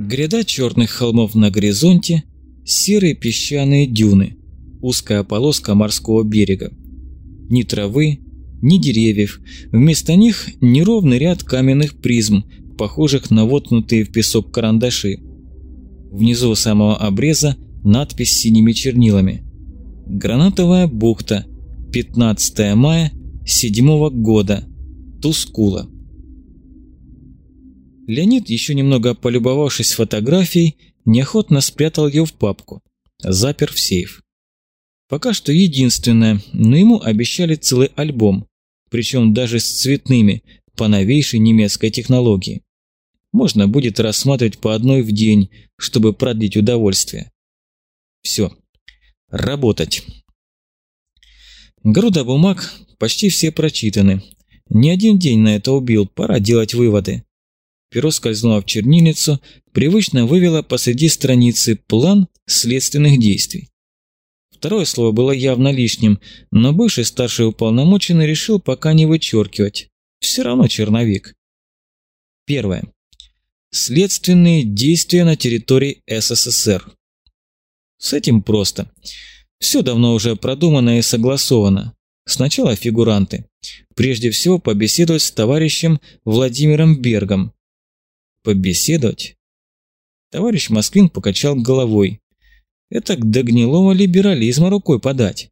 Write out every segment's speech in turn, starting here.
Гряда черных холмов на горизонте, серые песчаные дюны, узкая полоска морского берега. Ни травы, ни деревьев, вместо них неровный ряд каменных призм, похожих на воткнутые в песок карандаши. Внизу самого обреза надпись синими чернилами. Гранатовая бухта, 15 мая, 7 года, Тускула. Леонид, еще немного полюбовавшись фотографией, неохотно спрятал ее в папку, запер в сейф. Пока что единственное, но ему обещали целый альбом, причем даже с цветными, по новейшей немецкой технологии. Можно будет рассматривать по одной в день, чтобы продлить удовольствие. Все. Работать. Груда бумаг почти все прочитаны. Не один день на это убил, пора делать выводы. Перо скользнуло в чернильницу, привычно вывело посреди страницы план следственных действий. Второе слово было явно лишним, но бывший старший уполномоченный решил пока не вычеркивать. Все равно черновик. Первое. Следственные действия на территории СССР. С этим просто. Все давно уже продумано и согласовано. Сначала фигуранты. Прежде всего побеседовать с товарищем Владимиром Бергом, Побеседовать? Товарищ Москвин покачал головой. Это к гнилого либерализма рукой подать.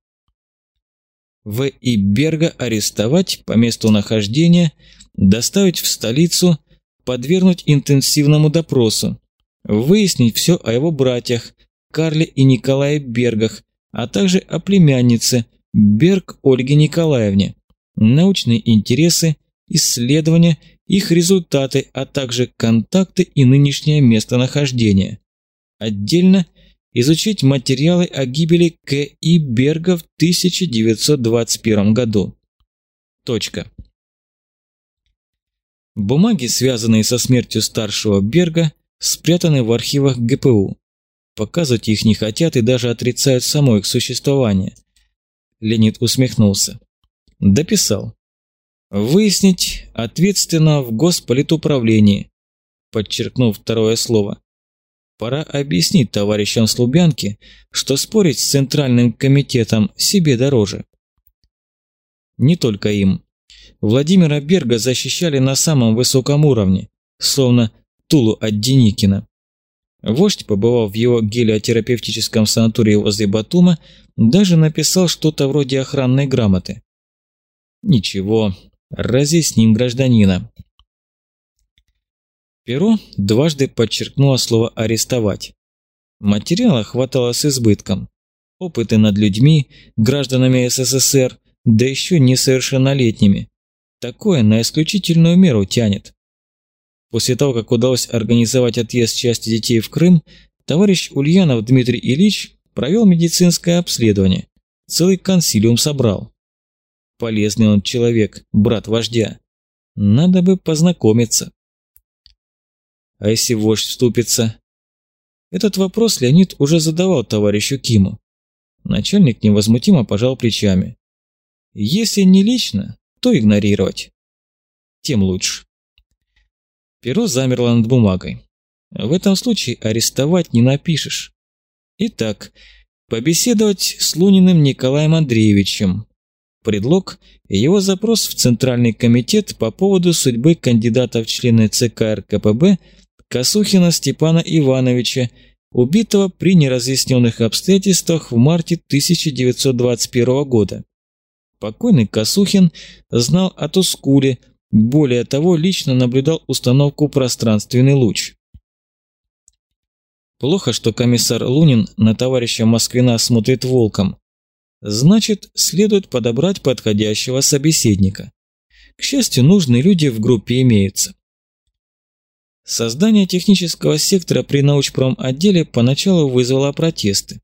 В. И. Берга арестовать по месту нахождения, доставить в столицу, подвергнуть интенсивному допросу, выяснить все о его братьях, Карле и Николае Бергах, а также о племяннице Берг Ольге Николаевне, научные интересы, исследования их результаты, а также контакты и нынешнее местонахождение. Отдельно изучить материалы о гибели К.И. Берга в 1921 году. Точка. Бумаги, связанные со смертью старшего Берга, спрятаны в архивах ГПУ. Показывать их не хотят и даже отрицают само их существование. Леонид усмехнулся. Дописал. Выяснить ответственно в госполитуправлении, подчеркнув второе слово. Пора объяснить товарищам с что спорить с Центральным комитетом себе дороже. Не только им. Владимира Берга защищали на самом высоком уровне, словно Тулу от Деникина. Вождь, побывав в его гелиотерапевтическом санатории возле Батума, даже написал что-то вроде охранной грамоты. Ничего, Разъясним гражданина. Перо дважды подчеркнуло слово «арестовать». Материала хватало с избытком. Опыты над людьми, гражданами СССР, да еще несовершеннолетними. Такое на исключительную меру тянет. После того, как удалось организовать отъезд части детей в Крым, товарищ Ульянов Дмитрий Ильич провел медицинское обследование. Целый консилиум собрал. Полезный он человек, брат вождя. Надо бы познакомиться. А если вождь вступится? Этот вопрос Леонид уже задавал товарищу Киму. Начальник невозмутимо пожал плечами. Если не лично, то игнорировать. Тем лучше. Перо замерло над бумагой. В этом случае арестовать не напишешь. Итак, побеседовать с Луниным Николаем Андреевичем, Предлог – его запрос в Центральный комитет по поводу судьбы кандидата в члены ЦК РКПБ Косухина Степана Ивановича, убитого при неразъясненных обстоятельствах в марте 1921 года. Покойный Косухин знал о Тускуле, более того, лично наблюдал установку «Пространственный луч». Плохо, что комиссар Лунин на товарища Москвина смотрит волком. Значит, следует подобрать подходящего собеседника. К счастью, нужные люди в группе имеются. Создание технического сектора при научпром-отделе поначалу вызвало протесты.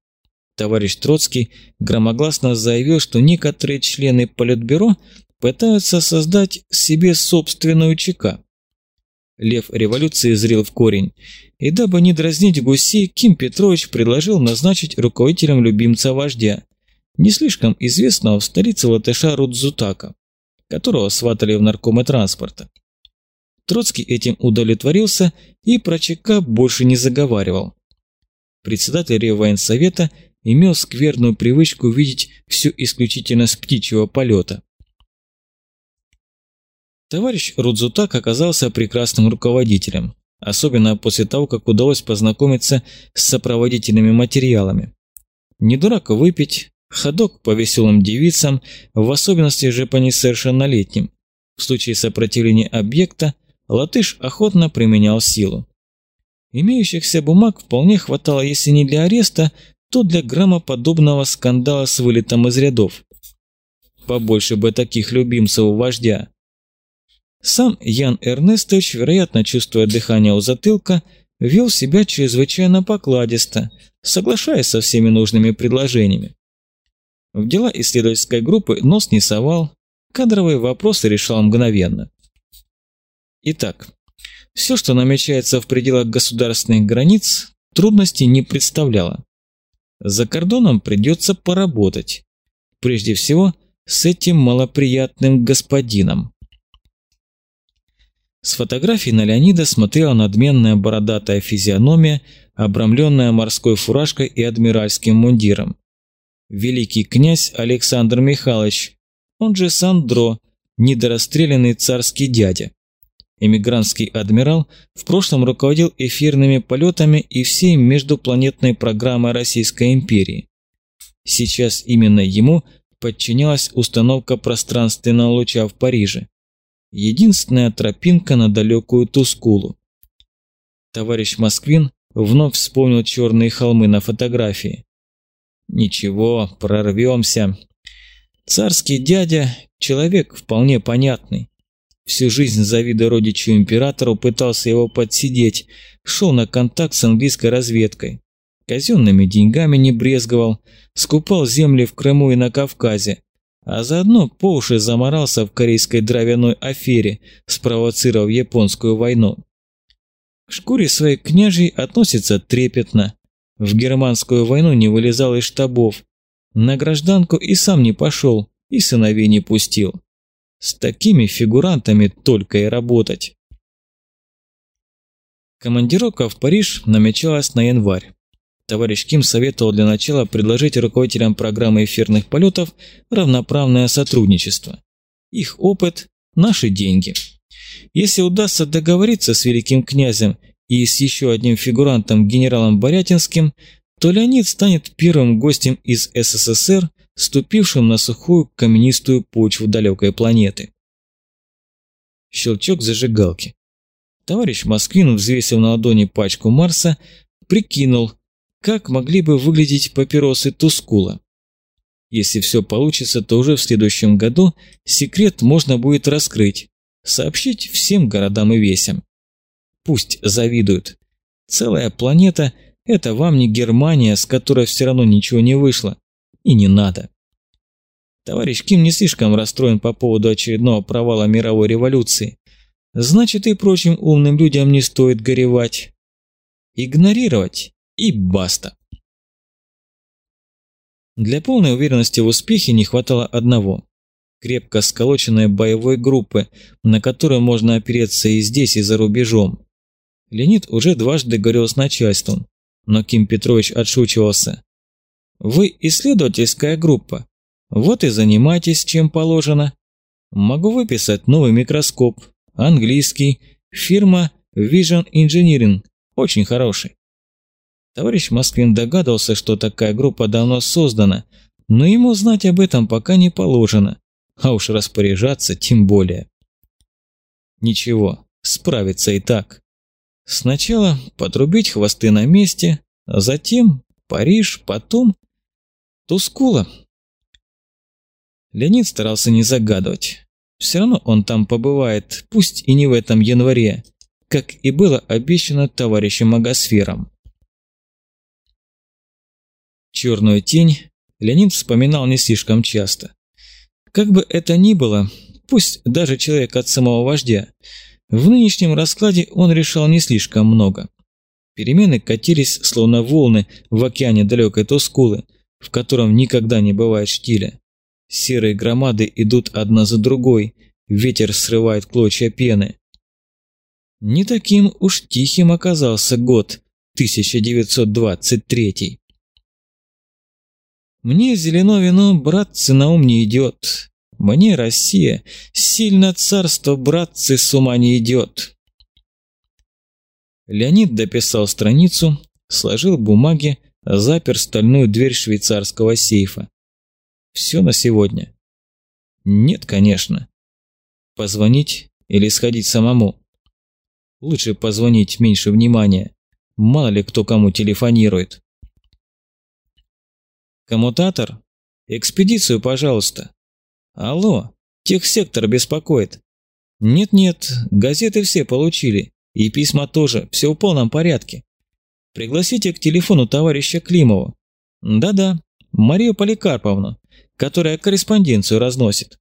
Товарищ Троцкий громогласно заявил, что некоторые члены Политбюро пытаются создать себе собственную ЧК. Лев революции зрел в корень, и дабы не дразнить гусей, Ким Петрович предложил назначить руководителем любимца вождя, не слишком известного в столице латыша Рудзутака, которого сватали в наркомы транспорта. Троцкий этим удовлетворился и про ЧК больше не заговаривал. Председатель Реввоенсовета имел скверную привычку видеть все исключительно с птичьего полета. Товарищ Рудзутак оказался прекрасным руководителем, особенно после того, как удалось познакомиться с сопроводительными материалами. Не дурак выпить, ходок по веселым девицам, в особенности же по несовершеннолетним. В случае сопротивления объекта латыш охотно применял силу. Имеющихся бумаг вполне хватало, если не для ареста, то для громоподобного скандала с вылетом из рядов. Побольше бы таких любимцев у вождя. Сам Ян Эрнестович, вероятно, чувствуя дыхание у затылка, вел себя чрезвычайно покладисто, соглашаясь со всеми нужными предложениями. В дела исследовательской группы нос не совал, кадровые вопросы решал мгновенно. Итак, все, что намечается в пределах государственных границ, трудностей не представляло. За кордоном придется поработать. Прежде всего, с этим малоприятным господином. С фотографии на Леонида смотрела надменная бородатая физиономия, обрамленная морской фуражкой и адмиральским мундиром. Великий князь Александр Михайлович, он же Сандро, недорасстрелянный царский дядя. Эмигрантский адмирал в прошлом руководил эфирными полетами и всей междупланетной программой Российской империи. Сейчас именно ему подчинялась установка пространственного луча в Париже единственная тропинка на далекую Тускулу. Товарищ Москвин вновь вспомнил черные холмы на фотографии. Ничего, прорвемся. Царский дядя – человек вполне понятный. Всю жизнь, завидуя родичу императору, пытался его подсидеть, шел на контакт с английской разведкой. Казенными деньгами не брезговал, скупал земли в Крыму и на Кавказе, а заодно по уши заморался в корейской дровяной афере, спровоцировав японскую войну. К шкуре своей княжей относится трепетно. В германскую войну не вылезал из штабов. На гражданку и сам не пошел, и сыновей не пустил. С такими фигурантами только и работать. Командировка в Париж намечалась на январь. Товарищ Ким советовал для начала предложить руководителям программы эфирных полетов равноправное сотрудничество. Их опыт – наши деньги. Если удастся договориться с великим князем и с еще одним фигурантом генералом Борятинским, то Леонид станет первым гостем из СССР, ступившим на сухую каменистую почву далекой планеты. Щелчок зажигалки. Товарищ Москвин, взвесив на ладони пачку Марса, прикинул – как могли бы выглядеть папиросы Тускула. Если все получится, то уже в следующем году секрет можно будет раскрыть, сообщить всем городам и весям. Пусть завидуют. Целая планета – это вам не Германия, с которой все равно ничего не вышло. И не надо. Товарищ Ким не слишком расстроен по поводу очередного провала мировой революции. Значит, и прочим умным людям не стоит горевать. Игнорировать и баста. Для полной уверенности в успехе не хватало одного – крепко сколоченной боевой группы, на которую можно опереться и здесь, и за рубежом. Леонид уже дважды говорил с начальством, но Ким Петрович отшучивался. «Вы исследовательская группа, вот и занимайтесь чем положено. Могу выписать новый микроскоп, английский, фирма Vision Engineering, очень хороший. Товарищ Москвин догадывался, что такая группа давно создана, но ему знать об этом пока не положено, а уж распоряжаться тем более. Ничего, справится и так. Сначала подрубить хвосты на месте, а затем Париж, потом Тускула. Леонид старался не загадывать. Все равно он там побывает, пусть и не в этом январе, как и было обещано товарищем Магосфером. Черную тень Леонид вспоминал не слишком часто. Как бы это ни было, пусть даже человек от самого вождя, в нынешнем раскладе он решал не слишком много. Перемены катились, словно волны в океане далекой Тускулы, в котором никогда не бывает штиля. Серые громады идут одна за другой, ветер срывает клочья пены. Не таким уж тихим оказался год 1923. Мне зелено вино, братцы, на ум не идет. Мне Россия, сильно царство, братцы, с ума не идет. Леонид дописал страницу, сложил бумаги, запер стальную дверь швейцарского сейфа. Все на сегодня. Нет, конечно. Позвонить или сходить самому? Лучше позвонить, меньше внимания. Мало ли кто кому телефонирует. Коммутатор? Экспедицию, пожалуйста. Алло, техсектор беспокоит. Нет-нет, газеты все получили. И письма тоже, все в полном порядке. Пригласите к телефону товарища Климова. Да-да, Марию Поликарповну, которая корреспонденцию разносит.